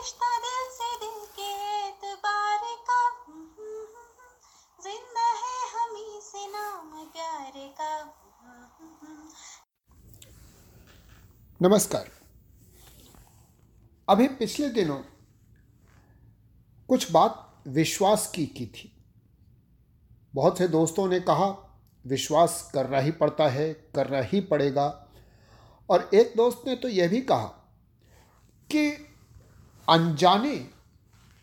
रिश्ता दिल से दिल के एतबार का। ज़िंदा है हमी से नाम प्यार का। नमस्कार। अभी पिछले दिनों कुछ बात विश्वास की की थी। बहुत से दोस्तों ने कहा, विश्वास करना ही पड़ता है, करना ही पड़ेगा। और एक दोस्त ने तो यह भी कहा कि अनजाने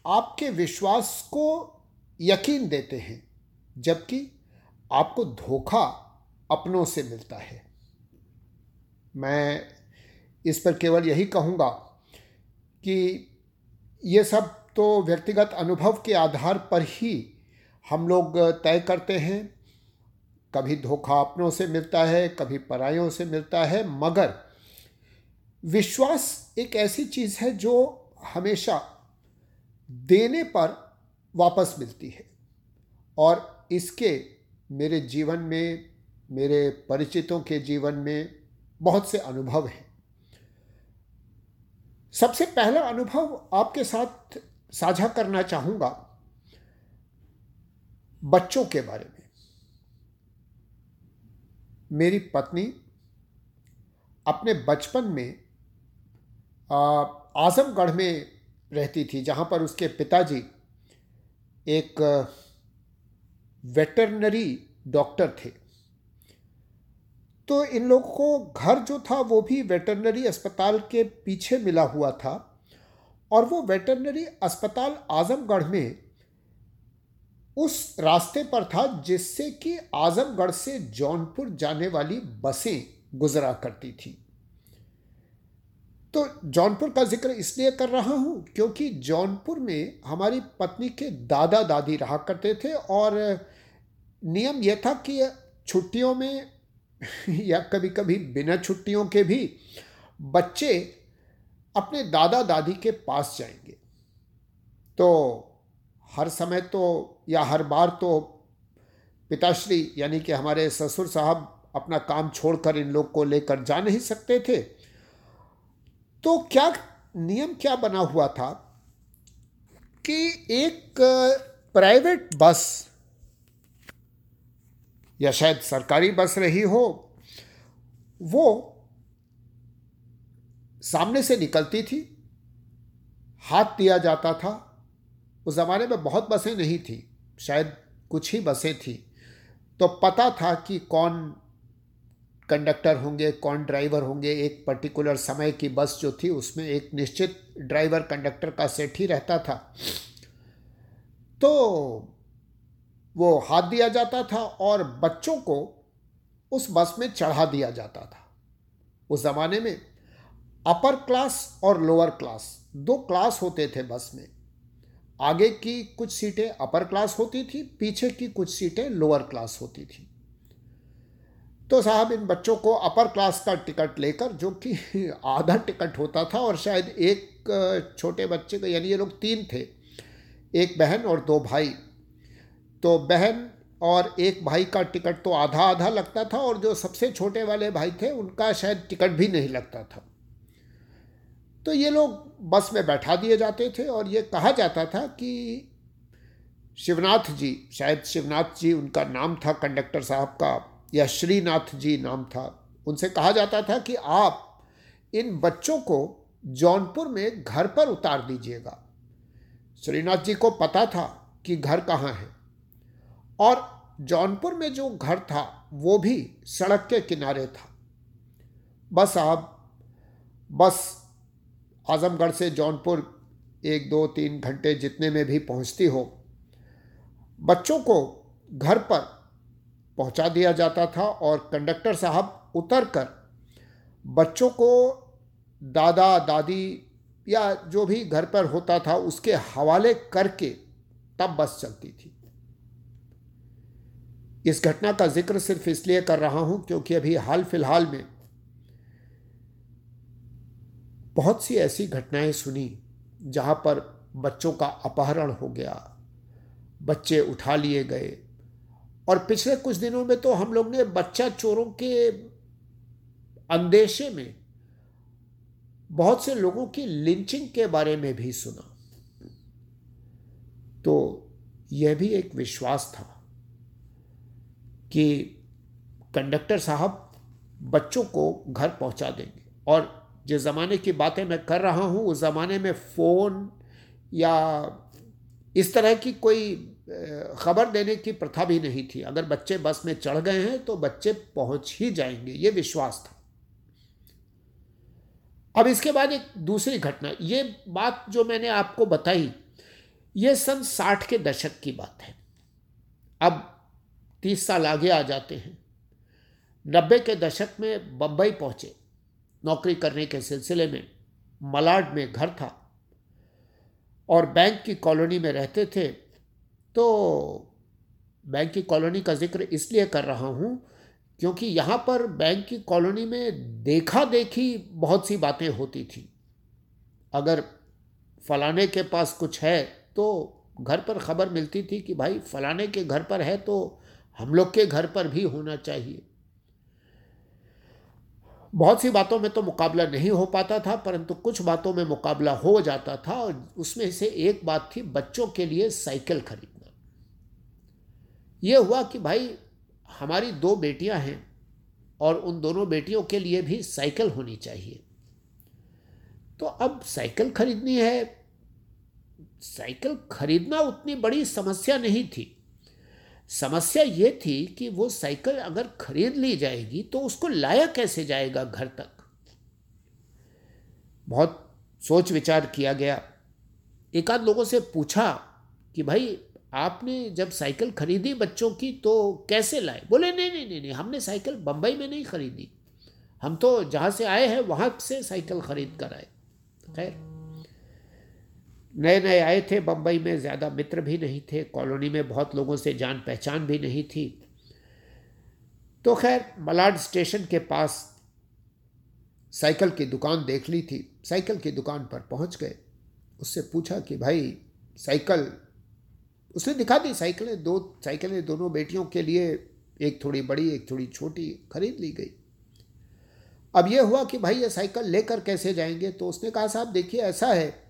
आपके विश्वास को यकीन देते हैं, जबकि आपको धोखा अपनों से मिलता है। मैं इस पर केवल यही कहूँगा कि ये सब तो व्यक्तिगत अनुभव के आधार पर ही हम लोग तय करते हैं। कभी धोखा अपनों से मिलता है, कभी परायों से मिलता है, मगर विश्वास एक ऐसी चीज़ है जो हमेशा देने पर वापस मिलती है। और इसके मेरे जीवन में, मेरे परिचितों के जीवन में बहुत से अनुभव हैं। सबसे पहला अनुभव आपके साथ साझा करना चाहूँगा बच्चों के बारे में। मेरी पत्नी अपने बचपन में आजमगढ़ में रहती थी, जहाँ पर उसके पिताजी एक वेटरनरी डॉक्टर थे। तो इन लोगों को घर जो था, वो भी वेटरनरी अस्पताल के पीछे मिला हुआ था और वो वेटरनरी अस्पताल आजमगढ़ में उस रास्ते पर था, जिससे कि आजमगढ़ से जौनपुर जाने वाली बसें गुजरा करती थी। तो जौनपुर का ज़िक्र इसलिए कर रहा हूँ क्योंकि जौनपुर में हमारी पत्नी के दादा दादी रहा करते थे और नियम यह था कि छुट्टियों में या कभी कभी बिना छुट्टियों के भी बच्चे अपने दादा दादी के पास जाएँगे। तो हर समय तो या हर बार तो पिताश्री यानी कि हमारे ससुर साहब अपना काम छोड़कर इन लोग को लेकर जा नहीं सकते थे। तो क्या नियम क्या बना हुआ था कि एक प्राइवेट बस या शायद सरकारी बस रही हो, वो सामने से निकलती थी, हाथ दिया जाता था। उस ज़माने में बहुत बसें नहीं थी, शायद कुछ ही बसें थी। तो पता था कि कौन कंडक्टर होंगे, कौन ड्राइवर होंगे, एक पर्टिकुलर समय की बस जो थी, उसमें एक निश्चित ड्राइवर कंडक्टर का सेट ही रहता था। तो वो हाथ दिया जाता था और बच्चों को उस बस में चढ़ा दिया जाता था। उस ज़माने में अपर क्लास और लोअर क्लास, दो क्लास होते थे बस में। आगे की कुछ सीटें अपर क्लास होती थी, पीछे की कुछ सीटें लोअर क्लास होती थी। तो साहब, इन बच्चों को अपर क्लास का टिकट लेकर, जो कि आधा टिकट होता था और शायद एक छोटे बच्चे का, यानी ये लोग तीन थे, एक बहन और दो भाई। तो बहन और एक भाई का टिकट तो आधा आधा लगता था और जो सबसे छोटे वाले भाई थे, उनका शायद टिकट भी नहीं लगता था। तो ये लोग बस में बैठा दिए जाते थे और ये कहा जाता था कि शिवनाथ जी, शायद शिवनाथ जी उनका नाम था कंडक्टर साहब का। या श्रीनाथ जी नाम था। उनसे कहा जाता था कि आप इन बच्चों को जौनपुर में घर पर उतार दीजिएगा। श्रीनाथ जी को पता था कि घर कहाँ है। और जौनपुर में जो घर था, वो भी सड़क के किनारे था। बस आप बस आजमगढ़ से जौनपुर एक, दो, तीन घंटे जितने में भी पहुँचती हो, बच्चों को घर पर पहुँचा दिया जाता था और कंडक्टर साहब उतर कर बच्चों को दादा, दादी या जो भी घर पर होता था उसके हवाले करके तब बस चलती थी। इस घटना का ज़िक्र सिर्फ़ इसलिए कर रहा हूँ क्योंकि अभी हाल फ़िलहाल में बहुत सी ऐसी घटनाएँ सुनी जहाँ पर बच्चों का अपहरण हो गया, बच्चे उठा लिए गए और पिछले कुछ दिनों में तो हम लोग ने बच्चा चोरों के अंदेशे में बहुत से लोगों की लिंचिंग के बारे में भी सुना। तो यह भी एक विश्वास था कि कंडक्टर साहब बच्चों को घर पहुँचा देंगे। और जिस ज़माने की बातें मैं कर रहा हूँ, उस ज़माने में फ़ोन या इस तरह की कोई खबर देने की प्रथा भी नहीं थी। अगर बच्चे बस में चढ़ गए हैं तो बच्चे पहुँच ही जाएँगे। ये विश्वास था। अब इसके बाद एक दूसरी घटना। ये बात जो मैंने आपको बताई, ये सन साठ के दशक की बात है। अब तीस साल आगे आ जाते हैं। नब्बे के दशक में बम्बई पहुँचे, नौकरी करने के सिलसिले में। मलाड में घर था। और बैंक की कॉलोनी में रहते थे। तो बैंक की कॉलोनी का ज़िक्र इसलिए कर रहा हूँ क्योंकि यहाँ पर बैंक की कॉलोनी में देखा देखी बहुत सी बातें होती थी। अगर फलाने के पास कुछ है तो घर पर खबर मिलती थी कि भाई फलाने के घर पर है तो हम लोग के घर पर भी होना चाहिए। बहुत सी बातों में तो मुकाबला नहीं हो पाता था, परंतु कुछ बातों में मुकाबला हो जाता था और उसमें से एक बात थी, बच्चों के लिए साइकिल खरीदना। यह हुआ कि भाई, हमारी दो बेटियाँ हैं और उन दोनों बेटियों के लिए भी साइकिल होनी चाहिए। तो अब साइकिल खरीदनी है। साइकिल खरीदना उतनी बड़ी समस्या नहीं थी। समस्या ये थी कि वो साइकिल अगर खरीद ली जाएगी तो उसको लाया कैसे जाएगा घर तक? बहुत सोच विचार किया गया। एक आध लोगों से पूछा कि भाई आपने जब साइकिल खरीदी बच्चों की तो कैसे लाए? बोले, नहीं नहीं नहीं नहीं, हमने साइकिल बम्बई में नहीं खरीदी। हम तो जहाँ से आए हैं, वहाँ से साइकिल खरीद कर आए। खैर, नए नए आए थे। बम्बई में ज़्यादा मित्र भी नहीं थे। कॉलोनी में बहुत लोगों से जान पहचान भी नहीं थी। तो खैर, मलाड स्टेशन के पास साइकिल की दुकान देख ली थी। साइकिल की दुकान पर पहुँच गए। उससे पूछा कि, भाई, साइकिल उसने दिखा दी, साइकिलें, दो साइकिलें दोनों बेटियों के लिए, एक थोड़ी बड़ी, एक थोड़ी छोटी, खरीद ली गई। अब यह हुआ कि भाई ये साइकिल लेकर कैसे जाएँगे? तो उसने कहा, साहब, देखिए, ऐसा है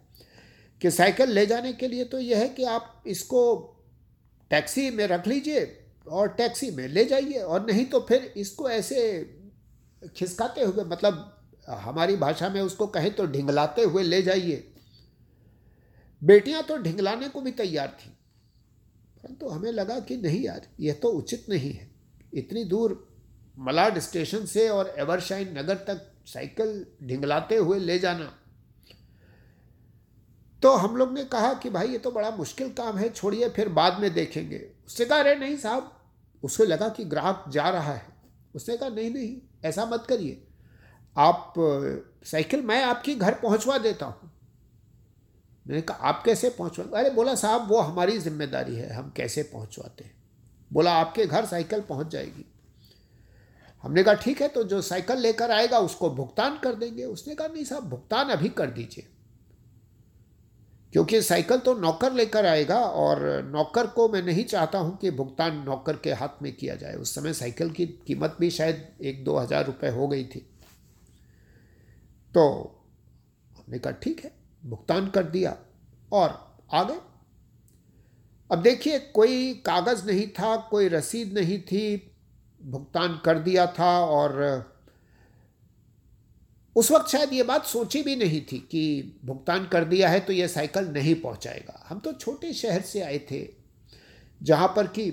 कि साइकिल ले जाने के लिए तो यह है कि आप इसको टैक्सी में रख लीजिए और टैक्सी में ले जाइए, और नहीं तो फिर इसको ऐसे खिसकाते हुए मतलब हमारी भाषा में उसको कहें तो ढिंगलाते हुए ले जाइए। बेटियाँ तो ढिंगलाने को भी तैयार थी। परंतु तो हमें लगा कि नहीं यार यह तो उचित नहीं है। इतनी दूर मलाड स्टेशन से और एवरशाइन नगर तक साइकिल ढिंगलाते हुए ले जाना। तो हम लोग ने कहा कि भाई, ये तो बड़ा मुश्किल काम है, छोड़िए, फिर बाद में देखेंगे। उससे कहा, अरे नहीं साहब। उसको लगा कि ग्राहक जा रहा है। उसने कहा, नहीं नहीं, ऐसा मत करिए। आप साइकिल मैं आपकी घर पहुंचवा देता हूँ। मैंने कहा, आप कैसे पहुँचवा अरे बोला, साहब, वो हमारी ज़िम्मेदारी है, हम कैसे पहुँचवाते हैं? बोला, आपके घर साइकिल पहुँच जाएगी। हमने कहा, ठीक है तो जो साइकिल लेकर आएगा, उसको भुगतान कर देंगे। उसने कहा, नहीं साहब, भुगतान अभी कर दीजिए, क्योंकि साइकिल तो नौकर लेकर आएगा और नौकर को मैं नहीं चाहता हूँ कि भुगतान नौकर के हाथ में किया जाए। उस समय साइकिल की कीमत भी शायद एक दो हज़ार रुपये हो गई थी। तो हमने कहा, ठीक है, भुगतान कर दिया। और आ गए अब देखिए, कोई कागज़ नहीं था, कोई रसीद नहीं थी, भुगतान कर दिया था और उस वक्त शायद ये बात सोची भी नहीं थी कि भुगतान कर दिया है तो ये साइकिल नहीं पहुंचाएगा। हम तो छोटे शहर से आए थे, जहाँ पर कि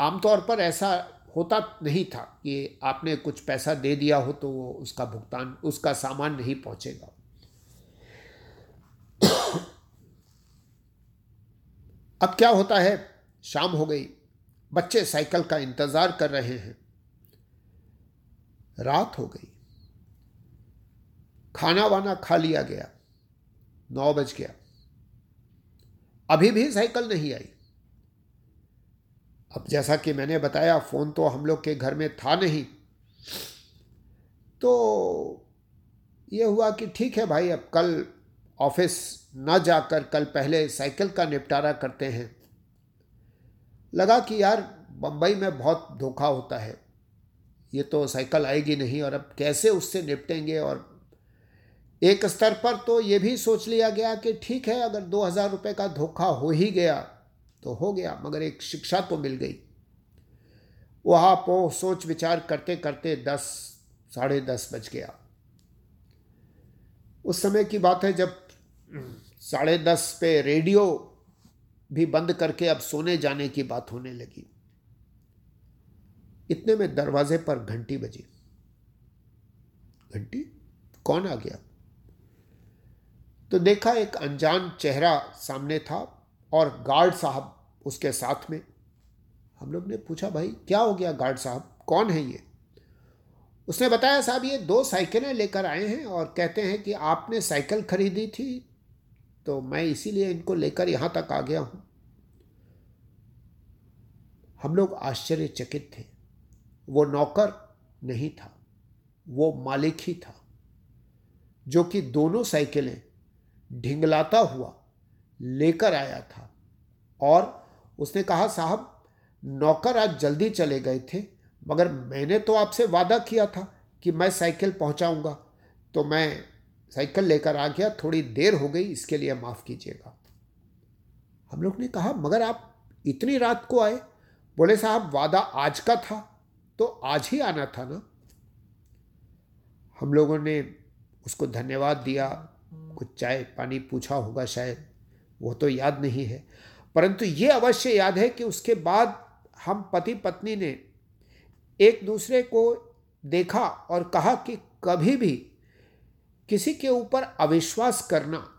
आमतौर पर ऐसा होता नहीं था कि आपने कुछ पैसा दे दिया हो तो वो उसका भुगतान, उसका सामान नहीं पहुंचेगा। अब क्या होता है? शाम हो गई। बच्चे साइकिल का इंतज़ार कर रहे हैं। रात हो गई। खाना वाना खा लिया गया। नौ बज गया। अभी भी साइकिल नहीं आई। अब जैसा कि मैंने बताया, फ़ोन तो हम लोग के घर में था नहीं। तो ये हुआ कि ठीक है भाई, अब कल ऑफ़िस न जाकर कल पहले साइकिल का निपटारा करते हैं। लगा कि यार बम्बई में बहुत धोखा होता है। ये तो साइकिल आएगी नहीं और अब कैसे उससे निपटेंगे? और एक स्तर पर तो ये भी सोच लिया गया कि ठीक है, अगर दो हज़ार रुपये का धोखा हो ही गया तो हो गया, मगर एक शिक्षा तो मिल गई। वहाँ पो सोच विचार करते करते दस, साढ़े दस बज गया। उस समय की बात है जब साढ़े दस पे रेडियो भी बंद करके अब सोने जाने की बात होने लगी। इतने में दरवाजे पर घंटी बजी। घंटी? कौन आ गया? तो देखा एक अनजान चेहरा सामने था और गार्ड साहब उसके साथ में। हम लोग ने पूछा, भाई, क्या हो गया गार्ड साहब? कौन है ये? उसने बताया, साहब, ये दो साइकिलें लेकर आए हैं और कहते हैं कि आपने साइकिल खरीदी थी तो मैं इसीलिए इनको लेकर यहाँ तक आ गया हूँ। हम लोग आश्चर्यचकित थे। वो नौकर नहीं था, वो मालिक ही था, जो कि दोनों साइकिलें ढिंगलाता हुआ लेकर आया था। और उसने कहा, साहब, नौकर आज जल्दी चले गए थे, मगर मैंने तो आपसे वादा किया था कि मैं साइकिल पहुंचाऊँगा तो मैं साइकिल लेकर आ गया, थोड़ी देर हो गई, इसके लिए माफ़ कीजिएगा। हम लोग ने कहा, मगर आप इतनी रात को आए? बोले, साहब, वादा आज का था तो आज ही आना था ना? हम लोगों ने उसको धन्यवाद दिया, कुछ चाय पानी पूछा होगा शायद, वो तो याद नहीं है। परंतु ये अवश्य याद है कि उसके बाद हम पति पत्नी ने एक दूसरे को देखा और कहा कि कभी भी किसी के ऊपर अविश्वास करना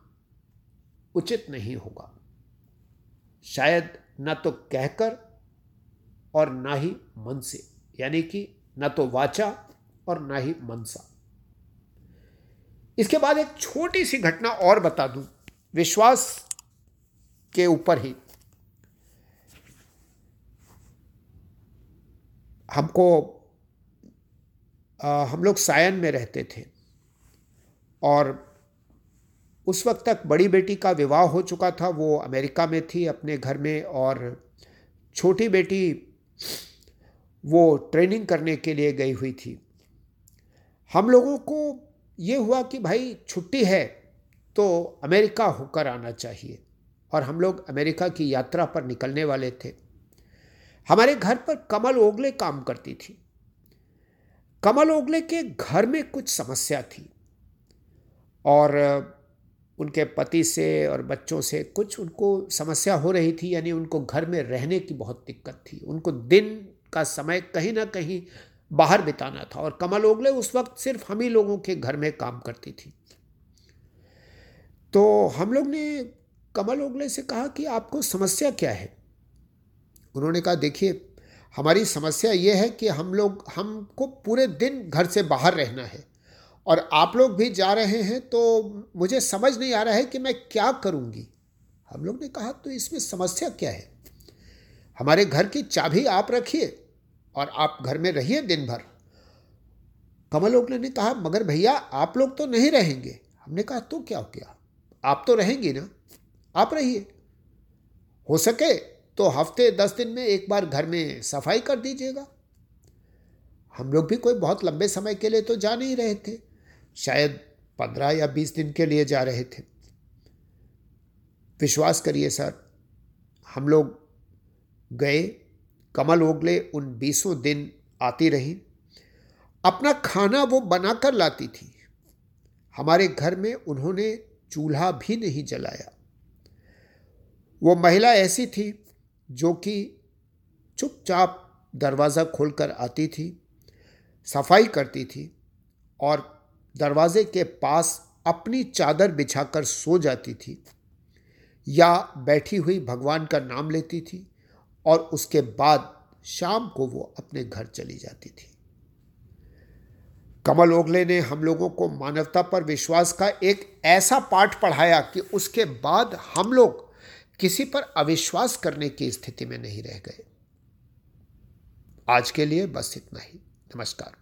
उचित नहीं होगा। शायद न तो कहकर और ना ही मन से यानी कि न तो वाचा और ना ही मनसा। इसके बाद एक छोटी सी घटना और बता दूँ विश्वास के ऊपर ही। हमको आ, हम लोग सायन में रहते थे। और उस वक्त तक बड़ी बेटी का विवाह हो चुका था। वो अमेरिका में थी अपने घर में और छोटी बेटी वो ट्रेनिंग करने के लिए गई हुई थी। हम लोगों को ये हुआ कि भाई छुट्टी है तो अमेरिका होकर आना चाहिए और हम लोग अमेरिका की यात्रा पर निकलने वाले थे। हमारे घर पर कमल ओगले काम करती थी। कमल ओगले के घर में कुछ समस्या थी। और उनके पति से और बच्चों से कुछ उनको समस्या हो रही थी, यानी उनको घर में रहने की बहुत दिक्कत थी। उनको दिन का समय कहीं ना कहीं बाहर बिताना था और कमल ओगले उस वक्त सिर्फ़ हम ही लोगों के घर में काम करती थी। तो हम लोग ने कमल ओगले से कहा कि आपको समस्या क्या है? उन्होंने कहा, देखिए, हमारी समस्या ये है कि हम लोग, हमको पूरे दिन घर से बाहर रहना है। और आप लोग भी जा रहे हैं तो मुझे समझ नहीं आ रहा है कि मैं क्या करूँगी। हम लोग ने कहा तो इसमें समस्या क्या है? हमारे घर की चाबी आप रखिए और आप घर में रहिए दिन भर कमल ओगले ने कहा, मगर भैया, आप लोग तो नहीं रहेंगे। हमने कहा तो क्या हो गया? आप तो रहेंगे ना? आप रहिए। हो सके तो हफ़्ते दस दिन में एक बार घर में सफ़ाई कर दीजिएगा। हम लोग भी कोई बहुत लंबे समय के लिए तो जा नहीं रहे थे। शायद पंद्रह या बीस दिन के लिए जा रहे थे। विश्वास करिए सर, हम लोग गए, कमल ओगले उन बीसों दिन आती रही। अपना खाना वो बनाकर लाती थी। हमारे घर में उन्होंने चूल्हा भी नहीं जलाया। वो महिला ऐसी थी जो कि चुपचाप दरवाज़ा खोलकर आती थी, सफ़ाई करती थी और दरवाजे के पास अपनी चादर बिछाकर सो जाती थी या बैठी हुई भगवान का नाम लेती थी और उसके बाद शाम को वो अपने घर चली जाती थी। कमल ओगले ने हम लोगों को मानवता पर विश्वास का एक ऐसा पाठ पढ़ाया कि उसके बाद हम लोग किसी पर अविश्वास करने की स्थिति में नहीं रह गए। आज के लिए बस इतना ही। नमस्कार।